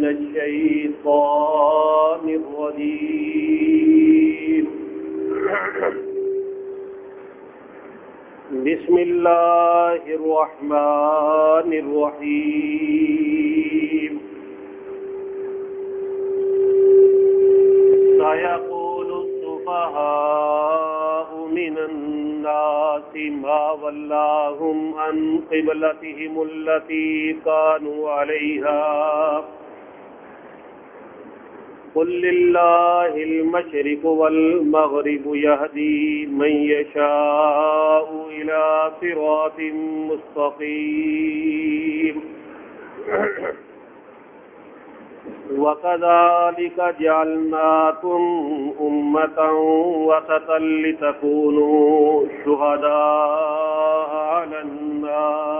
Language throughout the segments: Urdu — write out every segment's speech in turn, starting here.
من الشيطان الرجيم. بسم الله الرحمن الرحيم. سيقول السفهاء من الناس ما ولاهم عن قبلتهم التي كانوا عليها. قل لله المشرق والمغرب يهدي من يشاء إلى صراط مستقيم. وكذلك جعلناكم أمة وسطا لتكونوا شهداء على الناس.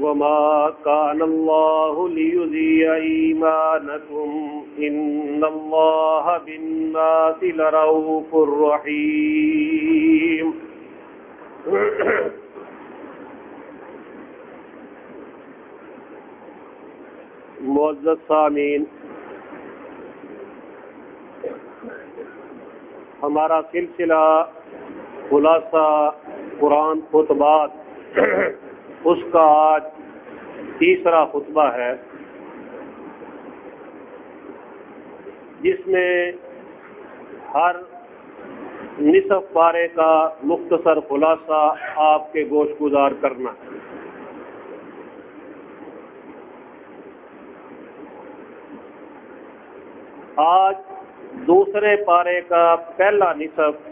وما كان الله ليذيع إيمانكم إن الله بالناس لرؤوف رحيم معزز سامین ہمارا سلسلہ خلاصہ قرآن خطبات اس کا آج تیسرا خطبہ ہے، جس میں ہر نصف پارے کا مختصر خلاصہ آپ کے گوشت گزار کرنا ہے۔ آج دوسرے پارے کا پہلا نصف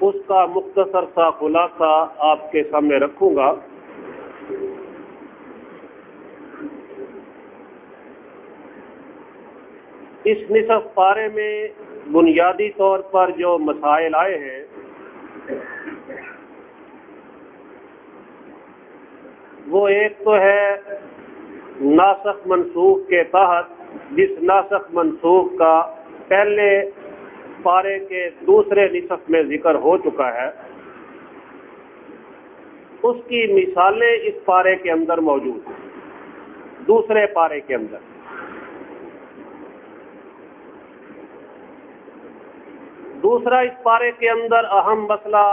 اس کا مختصر سا خلاصہ آپ کے سامنے رکھوں گا۔ اس نصف پارے میں بنیادی طور پر جو مسائل آئے ہیں، وہ ایک تو ہے ناسخ منسوخ کے تحت، جس ناسخ منسوخ کا پہلے پارے کے دوسرے نصف میں ذکر ہو چکا ہے۔ اس کی مثالیں اس پارے کے اندر موجود ہیں۔ دوسرے پارے کے اندر۔ دوسرا اس پارے کے اندر اہم مسئلہ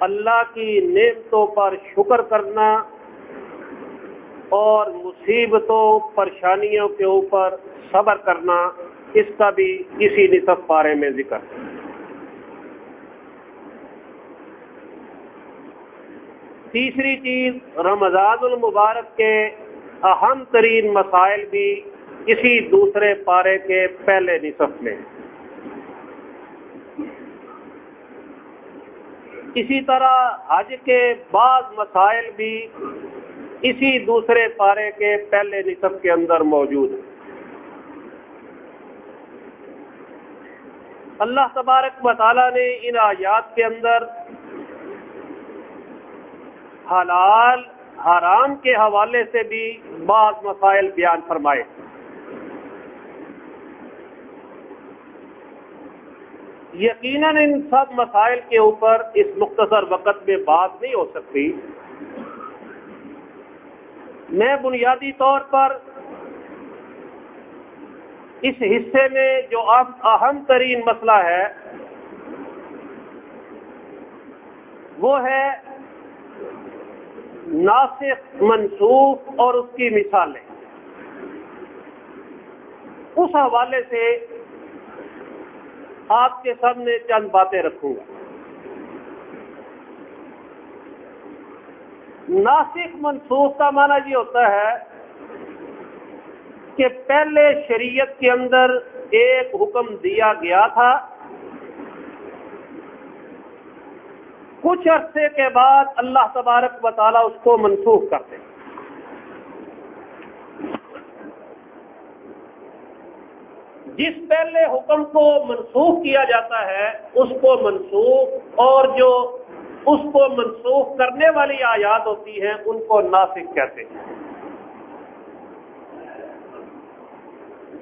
اللہ کی نعمتوں پر شکر کرنا اور مصیبتوں، پریشانیوں کے اوپر صبر کرنا۔ اس کا بھی اسی نصف پارے میں ذکر۔ تیسری چیز، رمضان المبارک کے اہم ترین مسائل بھی اسی دوسرے پارے کے پہلے نصف میں۔ اسی طرح حج کے بعض مسائل بھی اسی دوسرے پارے کے پہلے نصف کے اندر موجود ہیں۔ اللہ تبارک مطالعہ نے ان آیات کے اندر حلال، حرام کے حوالے سے بھی بعض مسائل بیان فرمائے۔ یقیناً ان سب مسائل کے اوپر اس مختصر وقت میں بات نہیں ہو سکتی۔ میں بنیادی طور پر اس حصے میں جو اہم ترین مسئلہ ہے، وہ ہے ناسخ منسوخ اور اس کی مثالیں۔ اس حوالے سے آپ کے سامنے چند باتیں رکھوں گا۔ ناسک منسوخ کا معنی یہ ہوتا ہے کہ پہلے شریعت کے اندر ایک حکم دیا گیا تھا۔ کچھ عرصے کے بعد اللہ تبارک و تعالیٰ اس کو منسوخ کرتے جس پہلے حکم کو منسوخ کیا جاتا ہے، اس کو منسوخ اور جو اس کو منسوخ کرنے والی آیات ہوتی ہیں، ان کو ناسک کہتے ہیں۔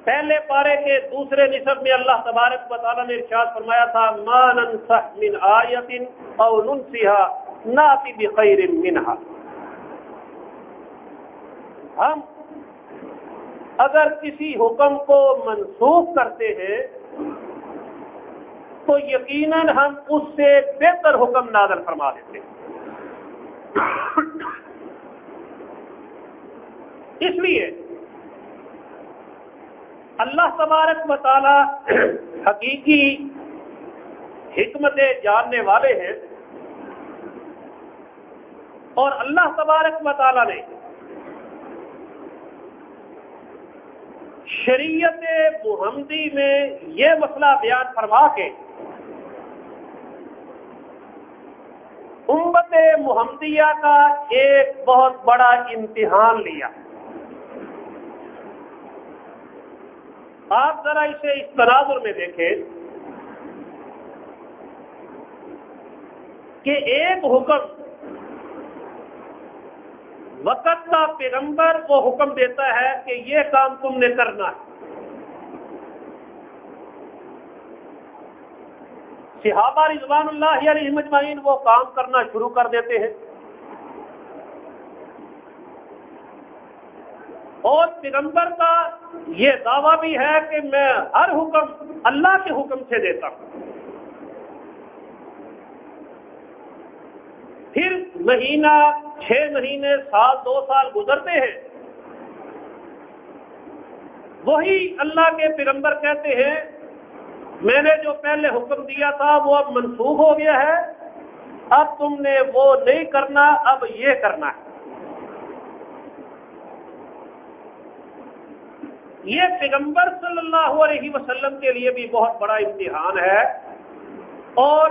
پہلے پارے کے دوسرے نصب میں اللہ تبارک و تعالیٰ نے ارشاد فرمایا تھا من آیت او ناتی بخیر ہم اگر کسی حکم کو منسوخ کرتے ہیں، تو یقیناً ہم اس سے بہتر حکم نازل فرما دیتے ہیں۔ اس لیے اللہ تبارک مطالعہ حقیقی حکمت جاننے والے ہیں اور اللہ تبارک مطالعہ نے شریعت محمدی میں یہ مسئلہ بیان فرما کے امت محمدیہ کا ایک بہت بڑا امتحان لیا۔ آپ ذرا اسے اس تناظر میں دیکھیں کہ ایک حکم وقت کا پیغمبر وہ حکم دیتا ہے کہ یہ کام تم نے کرنا ہے۔ صحابہ رضوان اللہ علیہ مجمعین وہ کام کرنا شروع کر دیتے ہیں۔ اور پیغمبر کا یہ دعویٰ بھی ہے کہ میں ہر حکم اللہ کے حکم سے دیتا ہوں۔ پھر مہینہ چھ مہینے، سال، دو سال گزرتے ہیں۔ وہی اللہ کے پیغمبر کہتے ہیں، میں نے جو پہلے حکم دیا تھا وہ اب منسوخ ہو گیا ہے۔ اب تم نے وہ نہیں کرنا، اب یہ کرنا ہے۔ یہ پیغمبر صلی اللہ علیہ وسلم کے لیے بھی بہت بڑا امتحان ہے۔ اور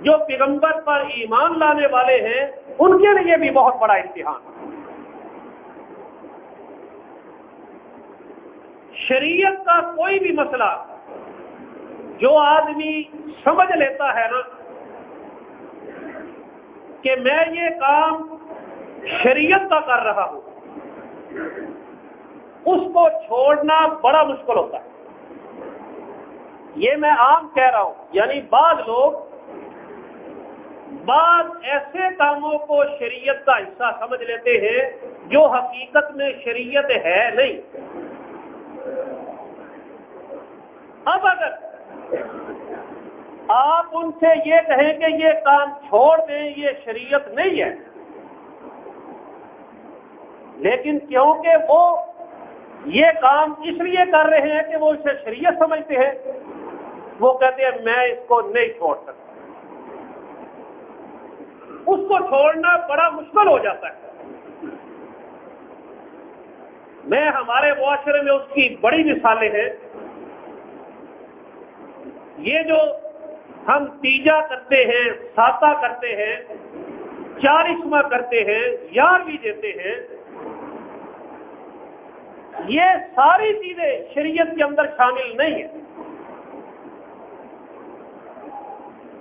جو پیغمبر پر ایمان لانے والے ہیں، ان کے لیے بھی بہت بڑا امتحان۔ شریعت کا کوئی بھی مسئلہ جو آدمی سمجھ لیتا ہے نا کہ میں یہ کام شریعت کا کر رہا ہوں اس کو چھوڑنا بڑا مشکل ہوتا ہے۔ یہ میں عام کہہ رہا ہوں یعنی بعض لوگ بعض ایسے کاموں کو شریعت کا حصہ سمجھ لیتے ہیں جو حقیقت میں شریعت ہے نہیں۔ اب اگر آپ ان سے یہ کہیں کہ یہ کام چھوڑ دیں، یہ شریعت نہیں ہے، لیکن کیونکہ وہ یہ کام اس لیے کر رہے ہیں کہ وہ اسے شریعت سمجھتے ہیں۔ وہ کہتے ہیں، میں اس کو نہیں چھوڑ سکتا۔ اس کو چھوڑنا بڑا مشکل ہو جاتا ہے۔ میں ہمارے معاشرے میں اس کی بڑی مثالیں ہیں۔ یہ جو ہم تیجا کرتے ہیں، ساتا کرتے ہیں، چالیسواں کرتے ہیں، یارویں دیتے ہیں یہ ساری چیزیں شریعت کے اندر شامل نہیں ہیں۔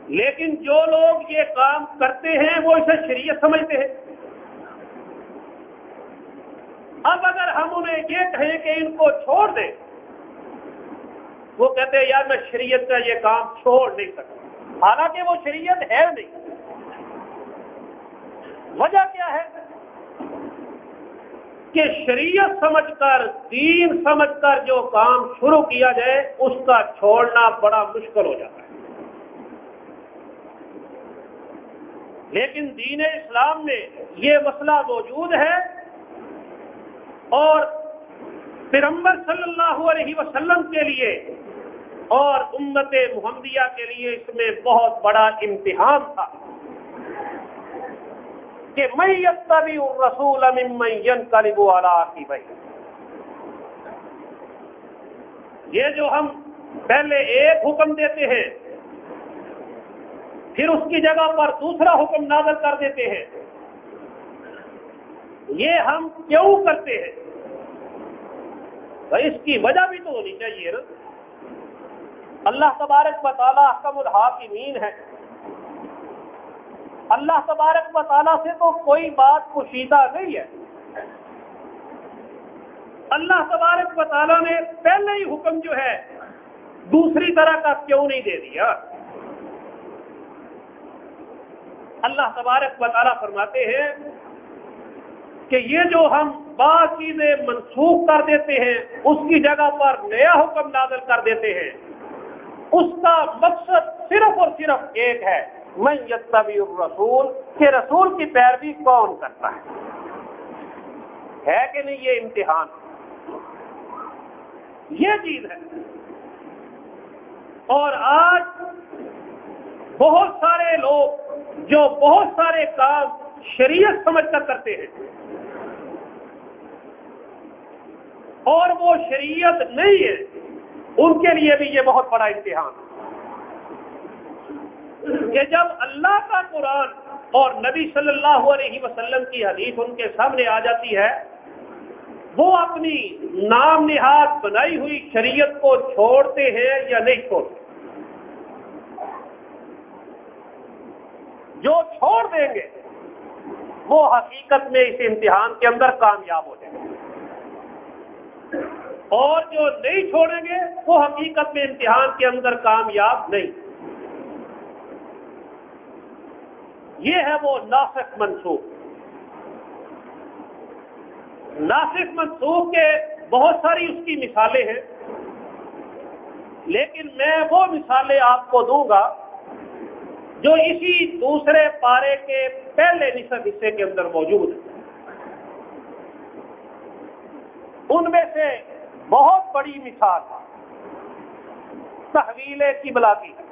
لیکن جو لوگ یہ کام کرتے ہیں وہ اسے شریعت سمجھتے ہیں۔ اب اگر ہم انہیں یہ کہیں کہ ان کو چھوڑ دیں، وہ کہتے ہیں، یار میں شریعت کا یہ کام چھوڑ نہیں سکتا۔ حالانکہ وہ شریعت ہے نہیں۔ وجہ کیا ہے؟ کہ شریعت سمجھ کر، دین سمجھ کر جو کام شروع کیا جائے، اس کا چھوڑنا بڑا مشکل ہو جاتا ہے۔ لیکن دین اسلام میں یہ مسئلہ موجود ہے اور پیغمبر صلی اللہ علیہ وسلم کے لیے اور امت محمدیہ کے لیے اس میں بہت بڑا امتحان تھا۔ کہ میں تبھی رسول والا کی بھائی یہ جو ہم پہلے ایک حکم دیتے ہیں، پھر اس کی جگہ پر دوسرا حکم نازل کر دیتے ہیں۔ یہ ہم کیوں کرتے ہیں؟ اس کی وجہ بھی تو ہونی چاہیے اللہ تبارک و تعالیٰ حکم الحاکمین ہے اللہ تبارک و تعالیٰ سے تو کوئی بات پوشیدہ نہیں ہے۔ اللہ تبارک و تعالیٰ نے پہلے ہی حکم جو ہے، دوسری طرح کا کیوں نہیں دے دیا؟ اللہ تبارک و تعالیٰ فرماتے ہیں کہ یہ جو ہم بعض چیزیں منسوخ کر دیتے ہیں، اس کی جگہ پر نیا حکم نازل کر دیتے ہیں۔ اس کا مقصد صرف اور صرف ایک ہے۔ میں یتبی الرسول، کہ رسول کی پیروی کون کرتا ہے؟ ہے کہ نہیں یہ امتحان؟ یہ چیز ہے۔ اور آج بہت سارے لوگ جو بہت سارے کام شریعت سمجھ کر کرتے ہیں، اور وہ شریعت نہیں ہے، ان کے لیے بھی یہ بہت بڑا امتحان کہ جب اللہ کا قرآن اور نبی صلی اللہ علیہ وسلم کی حدیث ان کے سامنے آ جاتی ہے، وہ اپنی نام نہاد بنائی ہوئی شریعت کو چھوڑتے ہیں یا نہیں چھوڑتے؟ جو چھوڑ دیں گے، وہ حقیقت میں اس امتحان کے اندر کامیاب ہو جائیں گے۔ اور جو نہیں چھوڑیں گے، وہ حقیقت میں امتحان کے اندر کامیاب نہیں۔ یہ ہے وہ ناسک منسوخ۔ ناسک منسوخ کے بہت ساری اس کی مثالیں ہیں، لیکن میں وہ مثالیں آپ کو دوں گا جو اسی دوسرے پارے کے پہلے نصف حصے کے اندر موجود ہیں۔ ان میں سے بہت بڑی مثال تحویل کی کی ہے۔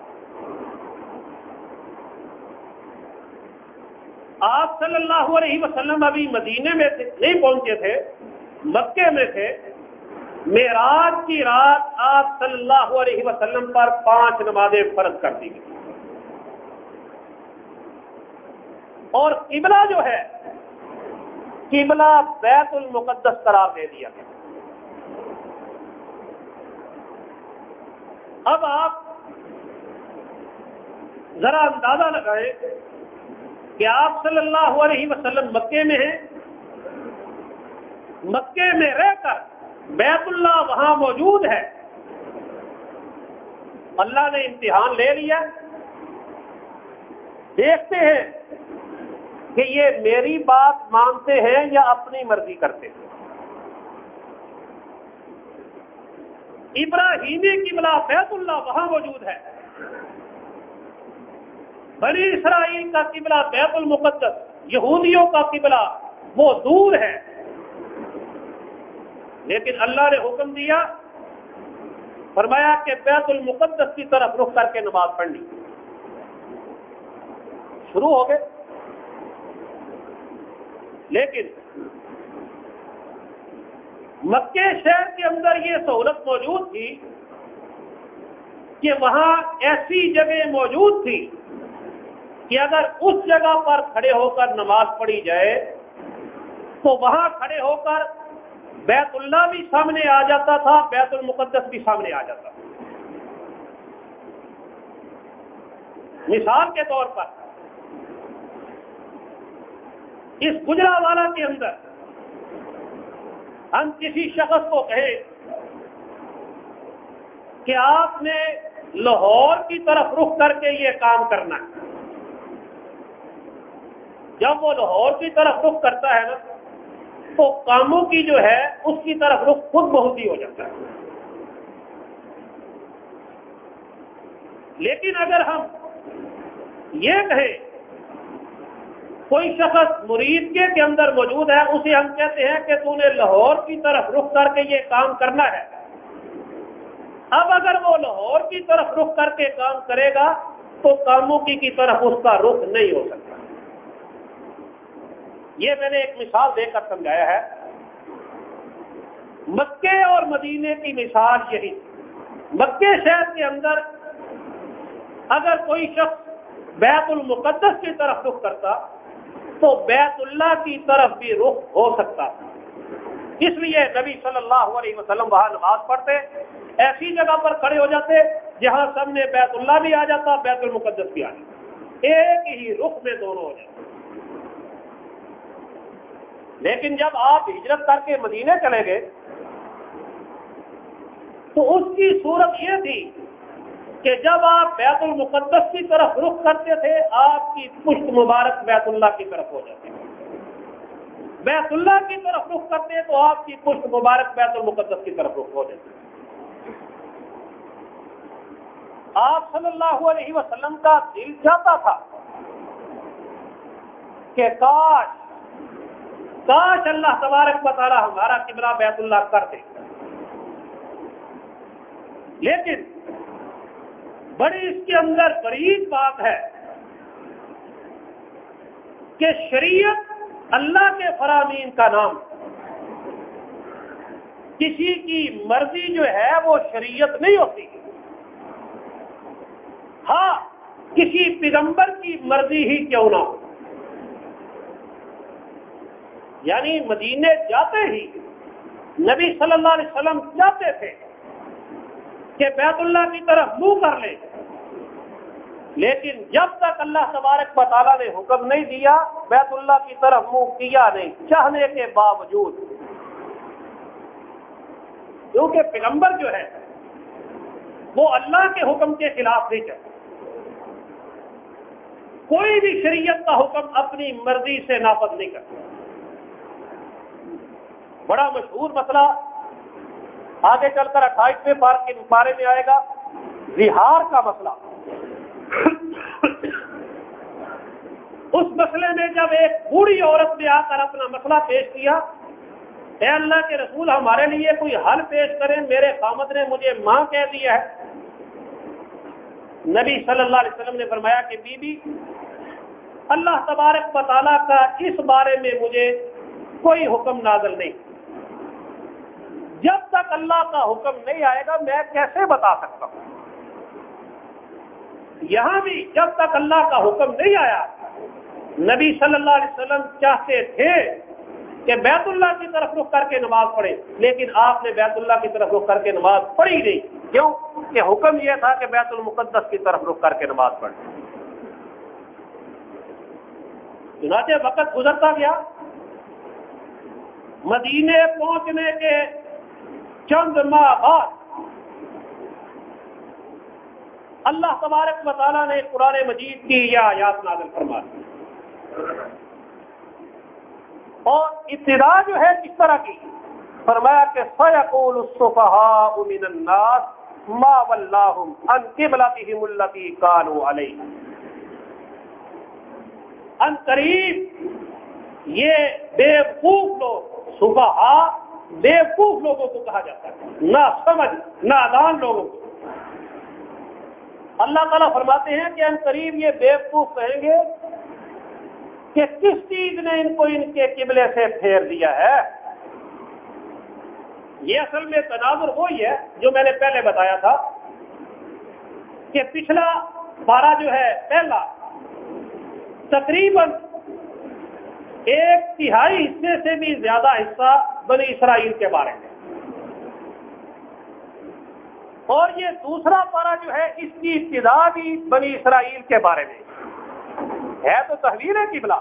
آپ صلی اللہ علیہ وسلم ابھی مدینے میں نہیں پہنچے تھے، مکے میں تھے۔ معراج کی رات آپ صلی اللہ علیہ وسلم پر پانچ نمازیں فرض کر دی گئی اور قبلہ جو ہے، قبلہ بیت المقدس قرار دے دیا گیا۔ اب آپ ذرا اندازہ لگائیں کہ آپ صلی اللہ علیہ وسلم مکے میں ہیں، مکے میں رہ کر بیت اللہ وہاں موجود ہے۔ اللہ نے امتحان لے لیا۔ دیکھتے ہیں کہ یہ میری بات مانتے ہیں یا اپنی مرضی کرتے ہیں۔ ابراہیمی کی بلا بیت اللہ وہاں موجود ہے۔ بنی اسرائیل کا قبلہ بیت المقدس، یہودیوں کا قبلہ، وہ دور ہے۔ لیکن اللہ نے حکم دیا، فرمایا کہ بیت المقدس کی طرف رخ کر کے نماز پڑھنی شروع ہو گئے۔ لیکن مکے شہر کے اندر یہ سہولت موجود تھی کہ وہاں ایسی جگہ موجود تھی کہ اگر اس جگہ پر کھڑے ہو کر نماز پڑھی جائے، تو وہاں کھڑے ہو کر بیت اللہ بھی سامنے آ جاتا تھا، بیت المقدس بھی سامنے آ جاتا تھا۔ مثال کے طور پر، اس گجرا والا کے اندر ہم کسی شخص کو کہیں کہ آپ نے لاہور کی طرف رخ کر کے یہ کام کرنا ہے۔ جب وہ لاہور کی طرف رخ کرتا ہے نا، تو کاموں کی جو ہے، اس کی طرف رخ خود بہت ہی ہو جاتا ہے۔ لیکن اگر ہم یہ کہیں، کوئی شخص مرید کے کے اندر موجود ہے، اسے ہم کہتے ہیں کہ تو نے لاہور کی طرف رخ کر کے یہ کام کرنا ہے۔ اب اگر وہ لاہور کی طرف رخ کر کے کام کرے گا، تو کاموں کی کی طرف اس کا رخ نہیں ہو سکتا۔ یہ میں نے ایک مثال دے کر سمجھایا ہے۔ مکے اور مدینے کی مثال یہی۔ مکے شہر کے اندر اگر کوئی شخص بیت المقدس کی طرف رخ کرتا تو بیت اللہ کی طرف بھی رخ ہو سکتا۔ اس لیے نبی صلی اللہ علیہ وسلم وہاں نماز پڑھتے، ایسی جگہ پر کھڑے ہو جاتے جہاں سب نے بیت اللہ بھی آ جاتا، بیت المقدس بھی آ جاتا۔ ایک ہی رخ میں دونوں ہو جاتے۔ لیکن جب آپ ہجرت کر کے مدینے چلے گئے، تو اس کی صورت یہ تھی کہ جب آپ بیت المقدس کی طرف رخ کرتے تھے، آپ کی پشت مبارک بیت اللہ کی طرف ہو جاتی۔ بیت اللہ کی طرف رخ کرتے تو آپ کی پشت مبارک بیت المقدس کی طرف رخ ہو جاتی۔ آپ صلی اللہ علیہ وسلم کا دل چاہتا تھا کہ کاش کاش اللہ تبارک بطالہ ہمارا قبلہ بیت اللہ کر دے۔ لیکن بڑی اس کے اندر بڑی بات ہے کہ شریعت اللہ کے فرامین کا نام کسی کی مرضی جو ہے وہ شریعت نہیں ہوتی۔ ہاں کسی پیغمبر کی مرضی ہی کیوں نہ ہو۔ یعنی مدینے جاتے ہی نبی صلی اللہ علیہ وسلم چاہتے تھے کہ بیت اللہ کی طرف منہ کر لے۔ لیکن جب تک اللہ تبارک تعالیٰ نے حکم نہیں دیا، بیت اللہ کی طرف منہ کیا نہیں، چاہنے کے باوجود۔ کیونکہ پیغمبر جو ہے، وہ اللہ کے حکم کے خلاف نہیں چلتا۔ کوئی بھی شریعت کا حکم اپنی مرضی سے نافذ نہیں کرتا۔ بڑا مشہور مسئلہ آگے چل کر اٹھائیسویں پارک کے بارے میں آئے گا بہار کا مسئلہ۔ اس مسئلے میں جب ایک بوڑھی عورت نے آ کر اپنا مسئلہ پیش کیا، اے اللہ کے رسول، ہمارے لیے کوئی حل پیش کریں، میرے قامت نے مجھے ماں کہہ دیا ہے۔ نبی صلی اللہ علیہ وسلم نے فرمایا کہ بی بی اللہ تبارک مطالعہ کا اس بارے میں مجھے کوئی حکم نازل نہیں۔ جب تک اللہ کا حکم نہیں آئے گا، میں کیسے بتا سکتا ہوں؟ یہاں بھی جب تک اللہ کا حکم نہیں آیا، نبی صلی اللہ علیہ وسلم چاہتے تھے کہ بیت اللہ کی طرف رخ کر کے نماز پڑھے، لیکن آپ نے بیت اللہ کی طرف رخ کر کے نماز پڑھی نہیں۔ کیوں؟ کہ حکم یہ تھا کہ بیت المقدس کی طرف رخ کر کے نماز پڑھے چنانچہ وقت گزرتا گیا، مدینے پہنچنے کے چند ماہ بعد اللہ تبارک مطالعہ نے قرآن مجید کی یہ آیات نازل فرما دی۔ اور ابتدا جو ہے کس طرح کی، فرمایا کہ سیقول الصفحاء من الناس ما واللہم ان قبلتهم اللتی کانوا علیہ ان قریب یہ بیوقوف لوگ صفحاء بیوقوف لوگوں کو کہا جاتا ہے۔ نہ سمجھ نادان لوگوں کو۔ اللہ تعالیٰ فرماتے ہیں کہ ان قریب یہ بیوقوف کہیں گے کہ کس چیز نے ان کو ان کے قبلے سے پھیر دیا ہے؟ یہ اصل میں تناظر وہی ہے جو میں نے پہلے بتایا تھا کہ پچھلا بارہ جو ہے، پہلا، تقریباً ایک تہائی حصے سے بھی زیادہ حصہ بنی اسرائیل کے بارے میں۔ اور یہ دوسرا پارا جو ہے، اس کی ابتدا بھی بنی اسرائیل کے بارے میں۔ ہے تو تحویل قبلہ۔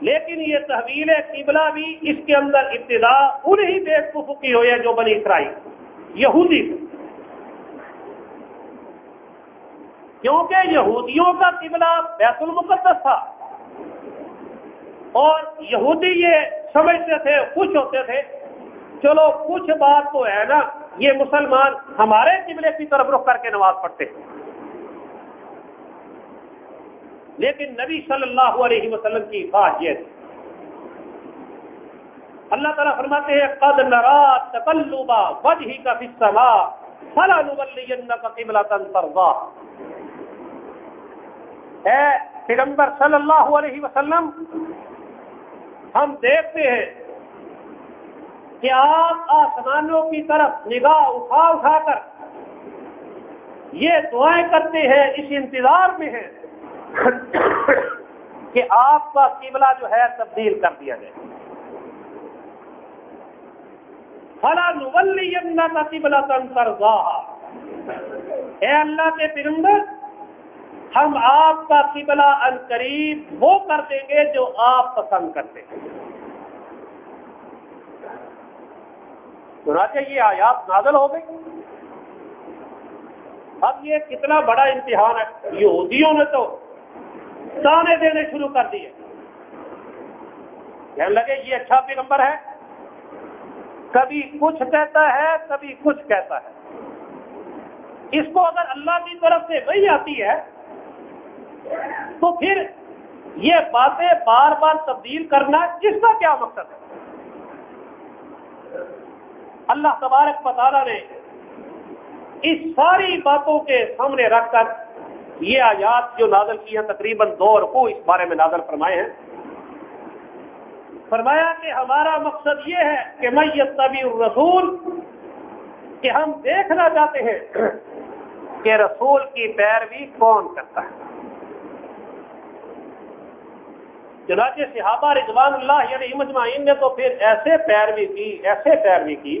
لیکن یہ تحویل قبلہ بھی اس کے اندر ابتدا انہی بے کی ہوئی ہے جو بنی اسرائیل، یہودی کیونکہ یہودیوں کا قبلہ بیت المقدس تھا۔ اور یہودی یہ سمجھتے تھے، خوش ہوتے تھے۔ چلو کچھ بات تو ہے نا، یہ مسلمان ہمارے قبلے کی طرف رخ کر کے نماز پڑھتے۔ ہیں لیکن نبی صلی اللہ علیہ وسلم کی خواہش یہ تھی اللہ تعالیٰ فرماتے ہیں، قد نرا تقلبا وجہ کا فسما فلا نولینک قبلۃ ترضا اے پیغمبر صلی اللہ علیہ وسلم ہم دیکھتے ہیں کہ آپ آسمانوں کی طرف نگاہ اٹھا اٹھا کر یہ دعائیں کرتے ہیں، اس انتظار میں ہیں کہ آپ کا قبلہ جو ہے تبدیل کر دیا جائے۔ فلا نولی کا قبلہ تنظر اے اللہ کے پرندر ہم آپ کا قبلہ ان قریب وہ کر دیں گے جو آپ پسند کرتے ہیں۔ چنانچہ یہ آیات نازل ہو گئی۔ اب یہ کتنا بڑا امتحان ہے۔ یہودیوں نے تو تانے دینے شروع کر دیے۔ کہنے لگے، یہ اچھا پیغمبر ہے۔ کبھی کچھ کہتا ہے، کبھی کچھ کہتا ہے۔ اس کو اگر اللہ کی طرف سے وہی آتی ہے تو پھر یہ باتیں بار بار تبدیل کرنا اس کا کیا مقصد ہے؟ اللہ تبارک پتارا نے اس ساری باتوں کے سامنے رکھ کر یہ آیات جو نازل کی ہیں، تقریباً دو رکو اس بارے میں نازل فرمائے ہیں۔ فرمایا کہ ہمارا مقصد یہ ہے کہ میں یہ طبی الرسول، کہ ہم دیکھنا چاہتے ہیں کہ رسول کی پیروی کون کرتا ہے۔ چنانچہ صحابہ رضوان اللہ یعنی مجمعین نے تو پھر ایسے پیروی کی، ایسے پیروی کی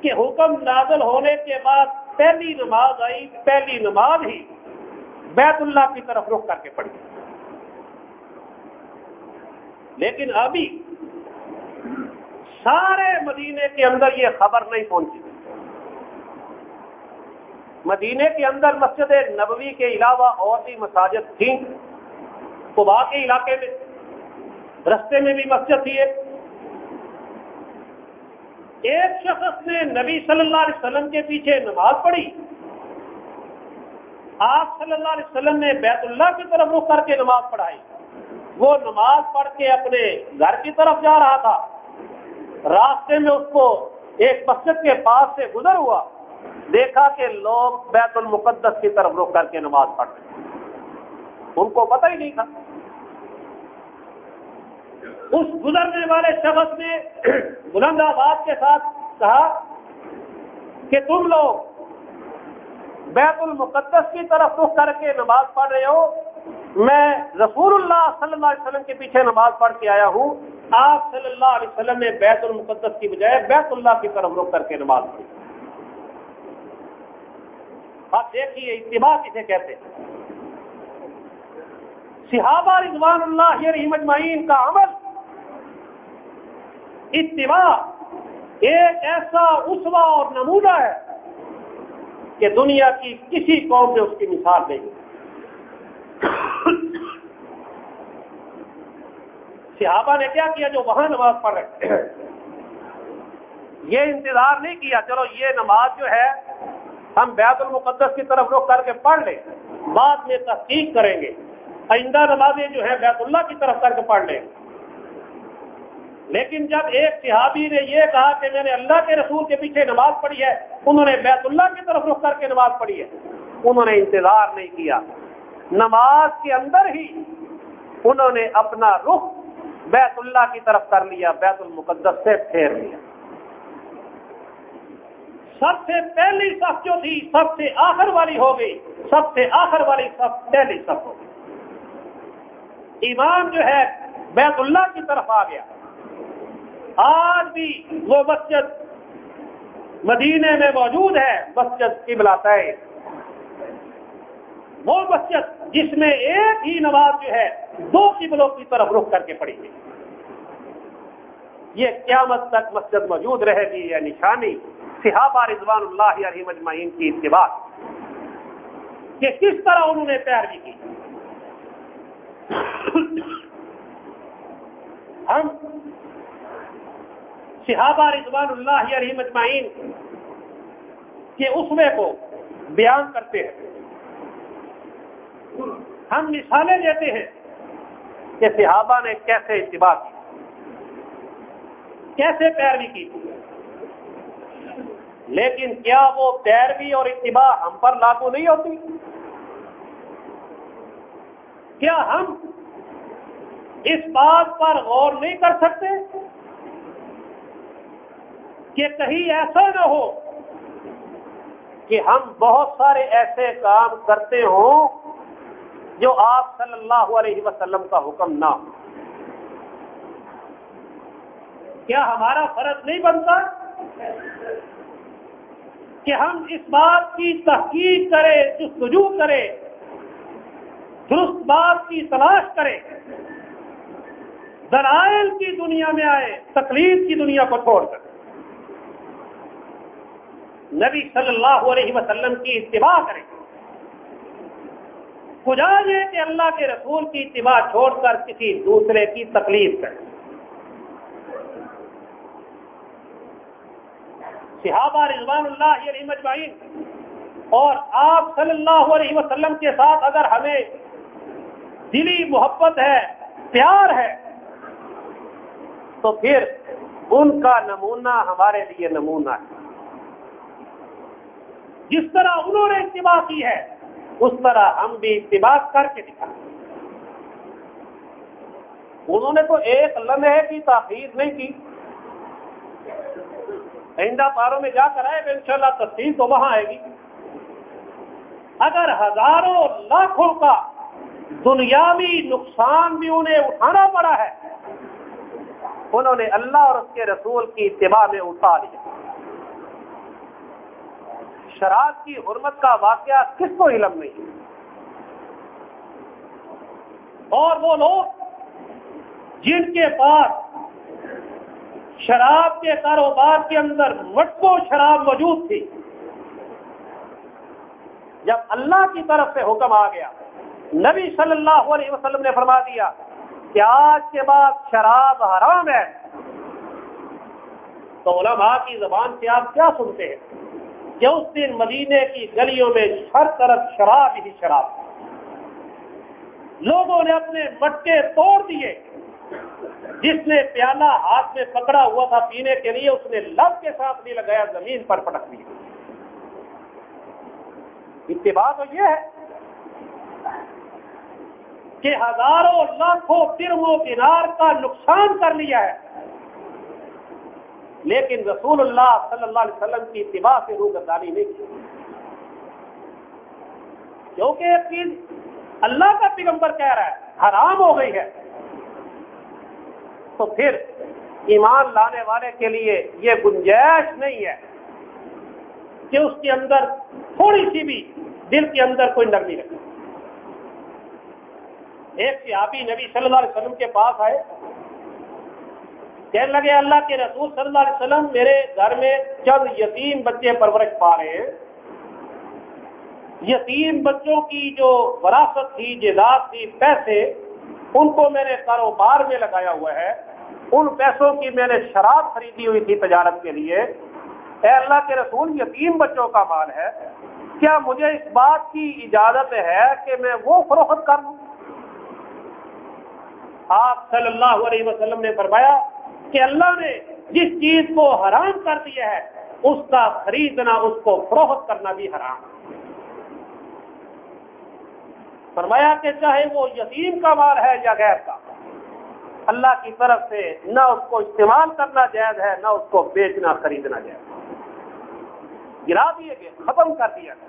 کہ حکم نازل ہونے کے بعد پہلی نماز آئی، پہلی نماز ہی بیت اللہ کی طرف رخ کر کے پڑھی۔ لیکن ابھی سارے مدینے کے اندر یہ خبر نہیں پہنچی۔ مدینے کے اندر مسجد نبوی کے علاوہ اور بھی مساجد تھیں۔ قبا کے علاقے میں۔ رستے میں بھی مسجد تھی ایک۔ شخص نے نبی صلی اللہ علیہ وسلم کے پیچھے نماز پڑھی۔ آپ صلی اللہ علیہ وسلم نے بیت اللہ کی طرف رخ کر کے نماز پڑھائی۔ وہ نماز پڑھ کے اپنے گھر کی طرف جا رہا تھا۔ راستے میں اس کو ایک مسجد کے پاس سے گزر ہوا۔ دیکھا کہ لوگ بیت المقدس کی طرف رخ کر کے نماز پڑھ رہے ان کو پتہ ہی نہیں تھا۔ اس گزرنے والے شخص نے بلند آباد کے ساتھ کہا کہ تم لوگ بیت المقدس کی طرف رخ کر کے نماز پڑھ رہے ہو۔ میں رسول اللہ صلی اللہ علیہ وسلم کے پیچھے نماز پڑھ کے آیا ہوں۔ آپ صلی اللہ علیہ وسلم نے بیت المقدس کی بجائے بیت اللہ کی طرف رخ کر کے نماز پڑھی۔ آپ دیکھیے اتباع کسے کہتے ہیں۔ صحابہ رضوان اللہ مجمعین کا عمل، اتباع ایک ایسا اسوا اور نمونہ ہے کہ دنیا کی کسی قوم نے اس کی مثال نہیں صحابہ نے کیا کیا جو وہاں نماز پڑھ رہے یہ انتظار نہیں کیا، چلو یہ نماز جو ہے، ہم بیت المقدس کی طرف رخ کر کے پڑھ لیں، بعد میں تحقیق کریں گے۔ آئندہ نمازیں جو ہے بیت اللہ کی طرف کر کے پڑھ لیں۔ لیکن جب ایک صحابی نے یہ کہا کہ میں نے اللہ کے رسول کے پیچھے نماز پڑھی ہے، انہوں نے بیت اللہ کی طرف رخ کر کے نماز پڑھی ہے۔ انہوں نے انتظار نہیں کیا۔ نماز کے اندر ہی انہوں نے اپنا رخ بیت اللہ کی طرف کر لیا، بیت المقدس سے پھیر لیا۔ سب سے پہلی صف جو تھی، سب سے آخر والی ہو گئی۔ سب سے آخر والی صف پہلی صف ہو گئی۔ ایمان جو ہے بیت اللہ کی طرف آ گیا۔ آج بھی وہ مسجد مدینے میں موجود ہے، مسجد کی بلاتا وہ مسجد جس میں ایک ہی نماز جو ہے دو قبلوں کی طرف رخ کر کے پڑی گئی۔ یہ قیامت تک مسجد موجود رہے گی یہ نشانی صحابہ رضوان اللہ علیہ مجمعین کی اتباع کہ کس طرح انہوں نے پیروی کی۔ ہم صحابہ رضوان اللہ علیہ مجمعین کے اسوے کو بیان کرتے ہیں۔ ہم مثالیں دیتے ہیں کہ صحابہ نے کیسے اتباع کی، کیسے پیروی کی۔ لیکن کیا وہ پیروی اور اتباع ہم پر لاگو نہیں ہوتی؟ کیا ہم اس بات پر غور نہیں کر سکتے کہ کہیں ایسا نہ ہو کہ ہم بہت سارے ایسے کام کرتے ہوں جو آپ صلی اللہ علیہ وسلم کا حکم نہ ہو؟ کیا ہمارا فرض نہیں بنتا کہ ہم اس بات کی تحقیق کریں، جستجو کریں درست بات کی تلاش کریں دلائل کی دنیا میں آئے تکلیف کی دنیا کو چھوڑ کر۔ نبی صلی اللہ علیہ وسلم کی اتباع کریں گزار ہے کہ اللہ کے رسول کی اتباع چھوڑ کر کسی دوسرے کی تکلیف کریں صحابہ رضوان اللہ علیہ مجمعین اور آپ صلی اللہ علیہ وسلم کے ساتھ اگر ہمیں دلی محبت ہے، پیار ہے۔ تو پھر ان کا نمونہ ہمارے لیے نمونہ ہے۔ جس طرح انہوں نے اتباع کی ہے، اس طرح ہم بھی اتباع کر کے دکھا انہوں نے تو ایک لمحے کی تاخیر نہیں کی۔ آئندہ پاروں میں جا کر آئے گا ان شاء اللہ تفصیل تو وہاں آئے گی۔ اگر ہزاروں، لاکھوں کا دنیاوی نقصان بھی انہیں اٹھانا پڑا ہے۔ انہوں نے اللہ اور اس کے رسول کی اتباع میں اٹھا لیا۔ شراب کی حرمت کا واقعہ کس کو علم نہیں؟ اور وہ لوگ جن کے پاس شراب کے کاروبار کے اندر مٹکو شراب موجود تھی، جب اللہ کی طرف سے حکم آ گیا۔ نبی صلی اللہ علیہ وسلم نے فرما دیا کہ آج کے بعد شراب حرام ہے۔ تو علماء کی زبان سے آپ کیا سنتے ہیں کہ اس دن مدینے کی گلیوں میں ہر طرف شراب ہی شراب۔ لوگوں نے اپنے مٹکے توڑ دیے۔ جس نے پیالہ ہاتھ میں پکڑا ہوا تھا پینے کے لیے اس نے لب کے ساتھ نہیں لگایا، زمین پر پٹک دیا اتباع تو یہ ہے۔ کہ ہزاروں لاکھوں ترموں کنار کا نقصان کر لیا ہے۔ لیکن رسول اللہ صلی اللہ علیہ وسلم کی اتباع سے روح نہیں کی۔ کیونکہ ایک چیز اللہ کا پیغمبر کہہ رہا ہے، حرام ہو گئی ہے۔ تو پھر ایمان لانے والے کے لیے یہ گنجائش نہیں ہے کہ اس کے اندر تھوڑی سی بھی دل کے اندر کوئی نرمی رکھے۔ ایک صحابی نبی صلی اللہ علیہ وسلم کے پاس آئے۔ کہنے لگے، اللہ کے رسول صلی اللہ علیہ وسلم میرے گھر میں چند یتیم بچے پرورش پا رہے ہیں۔ یتیم بچوں کی جو وراثت تھی، جائیداد تھی، پیسے، ان کو میں نے کاروبار میں لگایا ہوا ہے۔ ان پیسوں کی میں نے شراب خریدی ہوئی تھی تجارت کے لیے۔ اے اللہ کے رسول، یتیم بچوں کا مال ہے۔ کیا مجھے اس بات کی اجازت ہے کہ میں وہ فروخت کر لوں؟ آپ صلی اللہ علیہ وسلم نے فرمایا کہ اللہ نے جس چیز کو حرام کر دیا ہے، اس کا خریدنا، اس کو فروخت کرنا بھی حرام فرمایا کہ چاہے وہ یتیم کا مال ہے یا غیر کا، اللہ کی طرف سے نہ اس کو استعمال کرنا جائز ہے، نہ اس کو بیچنا، خریدنا جائز گرا دیے گئے، ختم کر دیا گیا۔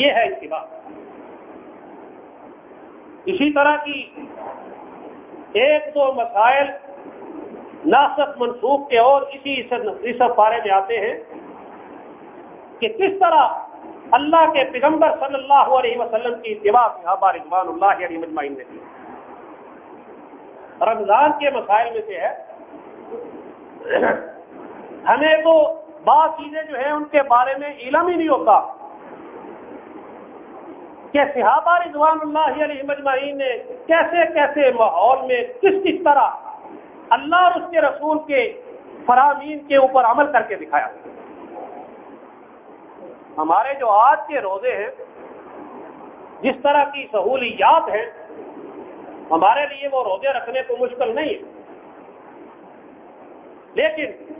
یہ ہے اتباع اسی طرح کی ایک دو مسائل ناسک منسوخ کے اور اسی اس پارے میں آتے ہیں کہ کس طرح اللہ کے پیغمبر صلی اللہ علیہ وسلم کی اتباع صحابہ رضوان اللہ علیہ مجمعین نے رمضان کے مسائل میں سے ہے۔ ہمیں تو بعض چیزیں جو ہیں ان کے بارے میں علم ہی نہیں ہوتا۔ کہ صحابہ رضوان اللہ علیہ مجمعین نے کیسے کیسے ماحول میں کس کس طرح اللہ اور اس کے رسول کے فرامین کے اوپر عمل کر کے دکھایا؟ ہمارے جو آج کے روزے ہیں، جس طرح کی سہولیات ہیں، ہمارے لیے وہ روزے رکھنے کو مشکل نہیں ہے۔ لیکن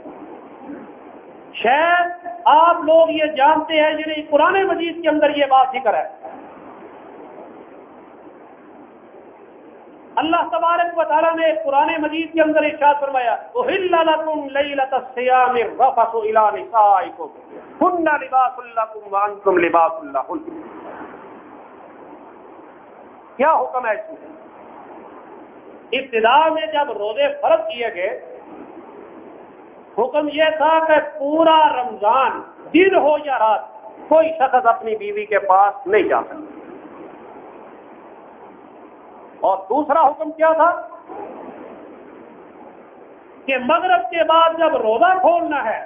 شاید آپ لوگ یہ جانتے ہیں یعنی جنہیں پرانے مجید کے اندر یہ بات ذکر ہے۔ اللہ تبارک و تعالیٰ نے پرانے مجید کے اندر ارشاد فرمایا کیا حکم ہے اس میں؟ ابتدا میں جب روزے فرض کیے گئے، حکم یہ تھا کہ پورا رمضان دن ہو یا رات، کوئی شخص اپنی بیوی کے پاس نہیں جا سکتا۔ اور دوسرا حکم کیا تھا کہ مغرب کے بعد جب روزہ کھولنا ہے،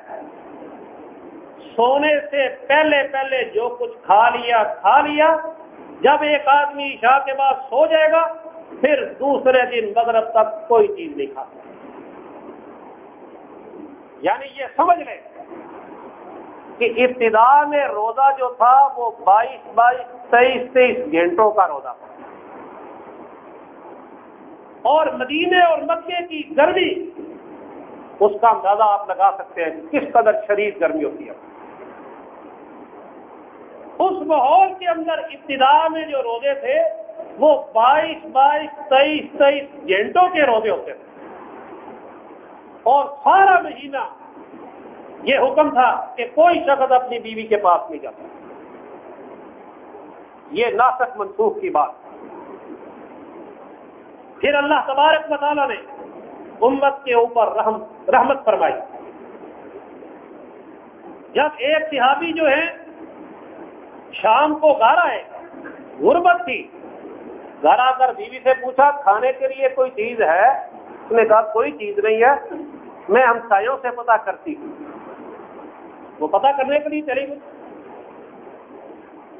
سونے سے پہلے پہلے جو کچھ کھا لیا کھا لیا، جب ایک آدمی عشاء کے بعد سو جائے گا، پھر دوسرے دن مغرب تک کوئی چیز نہیں کھا یعنی یہ سمجھ لیں کہ ابتدا میں روزہ جو تھا وہ بائیس بائیس تیئیس تیئیس گھنٹوں کا روزہ تھا۔ اور مدینے اور مکے کی گرمی، اس کا اندازہ آپ لگا سکتے ہیں کس قدر شدید گرمی ہوتی ہے۔ اس ماحول کے اندر ابتدا میں جو روزے تھے، وہ بائیس بائیس تیئیس تیئیس گھنٹوں کے روزے ہوتے تھے۔ اور سارا مہینہ یہ حکم تھا کہ کوئی شخص اپنی بیوی کے پاس نہیں جاتا۔ یہ ناسک منسوخ کی بات۔ پھر اللہ تبارک مطالعہ نے امت کے اوپر رحم رحمت فرمائی۔ جب ایک صحابی جو ہے شام کو گارا ہے، غربت تھی۔ گھر آ کر بیوی سے پوچھا، کھانے کے لیے کوئی چیز ہے؟ اس نے کہا، کوئی چیز نہیں ہے، میں ہم سایوں سے پتا کرتی ہوں۔ وہ پتا کرنے کے لیے چلی گئی۔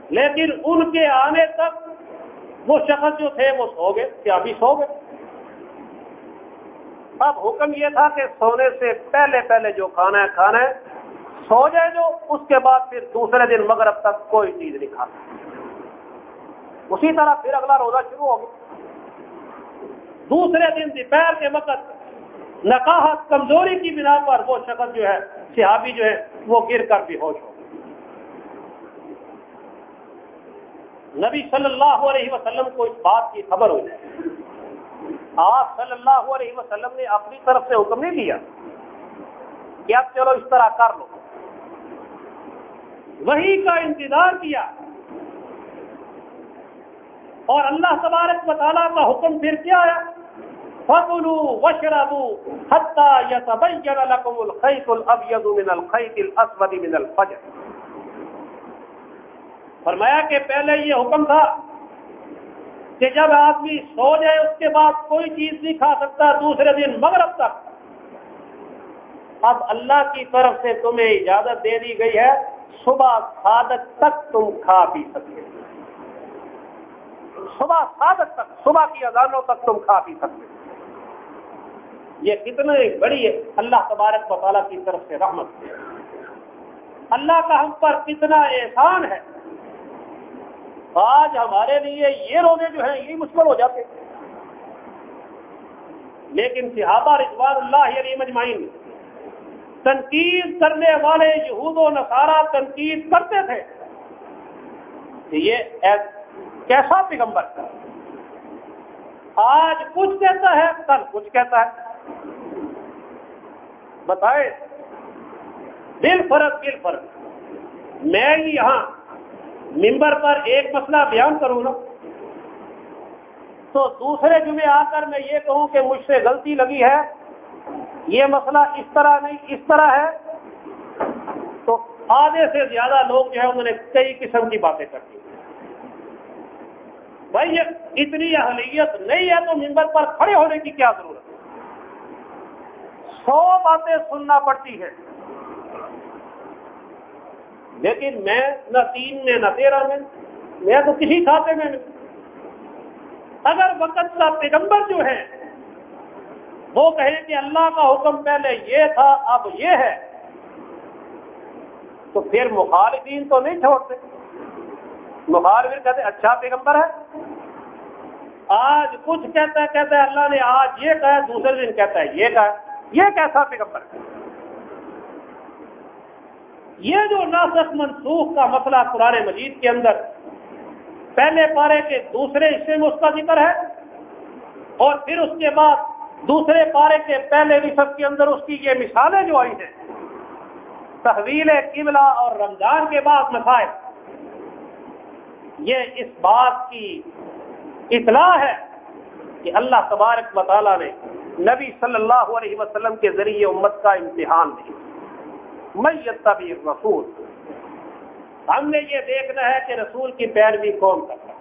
لیکن ان کے آنے تک وہ شخص جو تھے وہ سو گئے، کیا بھی سو گئے؟ اب حکم یہ تھا کہ سونے سے پہلے پہلے جو کھانا ہے کھانا ہے، سو جائے جو، اس کے بعد پھر دوسرے دن مغرب تک کوئی چیز نہیں کھا اسی طرح پھر اگلا روزہ شروع ہو گیا۔ دوسرے دن دوپہر کے وقت نقاہت کمزوری کی بنا پر وہ شخص جو ہے، صحابی جو ہے، وہ گر کر بھی ہوش ہو نبی صلی اللہ علیہ وسلم کو اس بات کی خبر ہوئی۔ آپ صلی اللہ علیہ وسلم نے اپنی طرف سے حکم نہیں دیا کہ اب چلو اس طرح کر لو۔ وہی کا انتظار کیا۔ اور اللہ تبارک مطالعہ کا حکم پھر کیا ہے فکلو وشربو حتى يتبين لكم الخيط الابيض من الخيط الاسود من الفجر۔ فرمایا کہ پہلے یہ حکم تھا کہ جب آدمی سو جائے اس کے بعد کوئی چیز نہیں کھا سکتا دوسرے دن مغرب تک۔ اب اللہ کی طرف سے تمہیں اجازت دے دی گئی ہے، صبح سادت تک تم کھا پی سکتے صبح سادت تک، صبح کی اذانوں تک تم کھا پی سکتے یہ کتنے بڑی ہے، اللہ تبارک و تعالیٰ کی طرف سے رحمت۔ اللہ کا ہم پر کتنا احسان ہے۔ آج ہمارے لیے یہ روزے جو ہیں، یہ مشکل ہو جاتے لیکن صحابہ رضوان اللہ علی مجمعین تنقید کرنے والے یہود و نصارہ تنقید کرتے تھے کہ یہ کیسا پیغمبر تھا۔ آج کچھ کہتا ہے، کل کچھ کہتا ہے۔ بتائے دل فرق دل فرق میں یہاں ممبر پر ایک مسئلہ بیان کروں نا، تو دوسرے جمعے آ کر میں یہ کہوں کہ مجھ سے غلطی لگی ہے، یہ مسئلہ اس طرح نہیں، اس طرح ہے۔ تو آدھے سے زیادہ لوگ جو ہے انہوں نے کئی قسم کی باتیں کر دی۔ بھائی اتنی اہلیت نہیں ہے تو ممبر پر کھڑے ہونے کی کیا ضرورت؟ سو باتیں سننا پڑتی ہے لیکن میں نہ تین میں نہ تیرہ میں میں تو کسی کھاتے میں نہیں اگر وقت کا پیغمبر جو ہے، وہ کہیں کہ اللہ کا حکم پہلے یہ تھا، اب یہ ہے، تو پھر مخالفین تو نہیں چھوڑتے۔ مخالفین کہتے اچھا پیغمبر ہے۔ آج کچھ کہتا ہے کہتا ہے، اللہ نے آج یہ کہا، دوسرے دن کہتا ہے، یہ کہا۔ یہ کیسا پیغمبر ہے؟ یہ جو ناسخ منسوخ کا مسئلہ قرآن مجید کے اندر پہلے پارے کے دوسرے حصے میں اس کا ذکر ہے اور پھر اس کے بعد دوسرے پارے کے پہلے نصف کے اندر اس کی یہ مثالیں جو آئی ہیں، تحویل قبلہ اور رمضان کے بعد مسائل، یہ اس بات کی اطلاع ہے کہ اللہ تبارک مطالعہ نے نبی صلی اللہ علیہ وسلم کے ذریعے امت کا امتحان دیا۔ میں رسول ہم نے یہ دیکھنا ہے کہ رسول کی پیروی کون کرتا ہے۔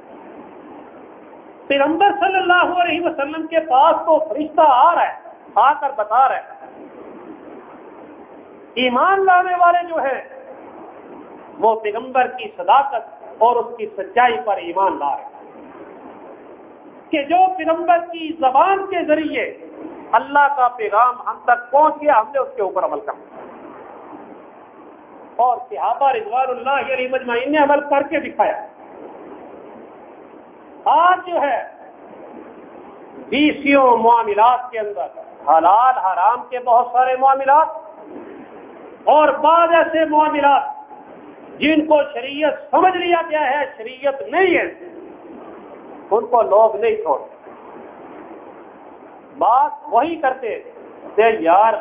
پیغمبر صلی اللہ علیہ وسلم کے پاس تو فرشتہ آ رہا ہے، آ کر بتا رہا ہے۔ ایمان لانے والے جو ہیں، وہ پیغمبر کی صداقت اور اس کی سچائی پر ایمان لا رہے ہیں۔ کہ جو پیغمبر کی زبان کے ذریعے اللہ کا پیغام ہم تک پہنچ گیا، ہم نے اس کے اوپر عمل کرنا اور صحابہ رضوان اللہ علیہ مجمعین نے عمل کر کے دکھایا۔ آج جو ہے بیسوں معاملات کے اندر، حلال، حرام کے بہت سارے معاملات اور بعض ایسے معاملات جن کو شریعت سمجھ لیا گیا ہے، شریعت نہیں ہے، ان کو لوگ نہیں چھوڑتے۔ بات وہی کرتے کہ یار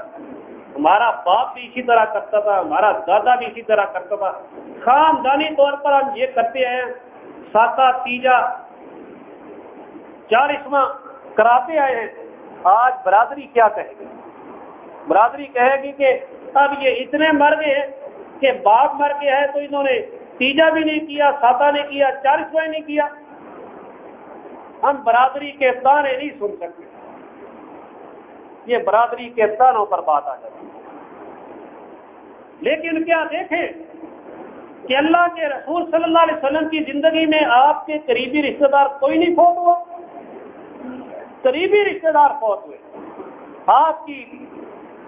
ہمارا باپ بھی اسی طرح کرتا تھا، ہمارا دادا بھی اسی طرح کرتا تھا۔ خاندانی طور پر ہم یہ کرتے ہیں ساتا تیجا، چالیسواں کراتے آئے ہیں۔ آج برادری کیا کہے گی؟ برادری کہے گی کہ اب یہ اتنے مر گئے کہ باپ مر گیا ہے تو انہوں نے تیجا بھی نہیں کیا ساتا نے کیا، چالیسواں نہیں کیا۔ ہم برادری کے تانے نہیں سن سکتے۔ یہ برادری کے تانوں پر بات آ جاتی لیکن کیا دیکھیں کہ اللہ کے رسول صلی اللہ علیہ وسلم کی زندگی میں آپ کے قریبی رشتہ دار کوئی نہیں فوت ہوا۔ قریبی رشتہ دار فوت ہوئے۔ آپ کی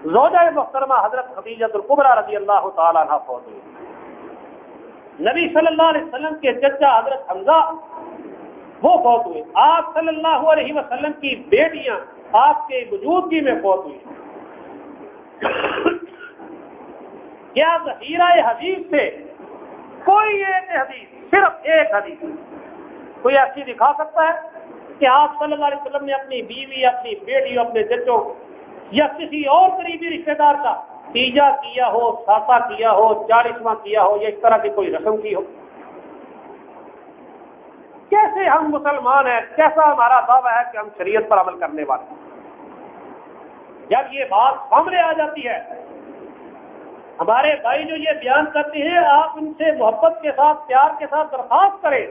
زوجہ محترمہ حضرت خدیجت القبرہ رضی اللہ تعالیٰ عنہ فوت ہوئے۔ نبی صلی اللہ علیہ وسلم کے چچا حضرت حمزہ وہ فوت ہوئے۔ آپ صلی اللہ علیہ وسلم کی بیٹیاں آپ کے وجودگی میں فوت ہوئی۔ کیا ذخیرہ حدیث سے؟ کوئی ایک حدیث، صرف ایک حدیث۔ کوئی ایسی دکھا سکتا ہے کہ آپ صلی اللہ علیہ وسلم نے اپنی بیوی، اپنی بیٹی، اپنے چچوں یا کسی اور قریبی رشتے دار کا تیجا کیا ہو ساتا کیا ہو، چالیسواں کیا ہو یا اس طرح کی کوئی رسم کی ہو؟ کیسے ہم مسلمان ہیں؟ کیسا ہمارا دعویٰ ہے کہ ہم شریعت پر عمل کرنے والے ہیں؟ جب یہ بات سامنے آ جاتی ہے، ہمارے بھائی جو یہ بیان کرتے ہیں، آپ ان سے محبت کے ساتھ، پیار کے ساتھ درخواست کریں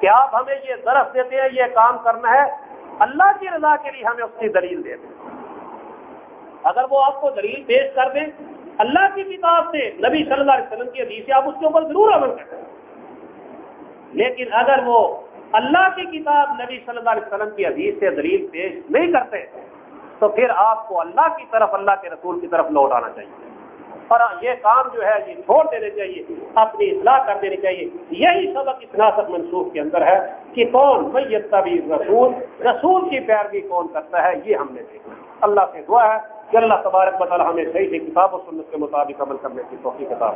کہ آپ ہمیں یہ درخت دیتے ہیں، یہ کام کرنا ہے۔ اللہ کی رضا کے لیے ہمیں اس کی دلیل دے دیں۔ اگر وہ آپ کو دلیل پیش کر دیں، اللہ کی کتاب سے نبی صلی اللہ علیہ وسلم کی حدیث سے آپ اس کے اوپر ضرور عمل کریں۔ لیکن اگر وہ اللہ کی کتاب نبی صلی اللہ علیہ وسلم کی حدیث سے دلیل پیش نہیں کرتے، تو پھر آپ کو اللہ کی طرف، اللہ کے رسول کی طرف لوٹ آنا چاہیے۔ اور یہ کام جو ہے، یہ چھوڑ دینے چاہیے، اپنی اصلاح کر دینی چاہیے۔ یہی سبق اس منسوخ کے اندر ہے کہ کون میت رسول رسول کی پیروی کون کرتا ہے، یہ ہم نے دیکھا اللہ سے دعا ہے کہ اللہ تبارک مطالعہ ہمیں صحیح سے کتاب و سنت کے مطابق عمل کرنے کی توفیق کتاب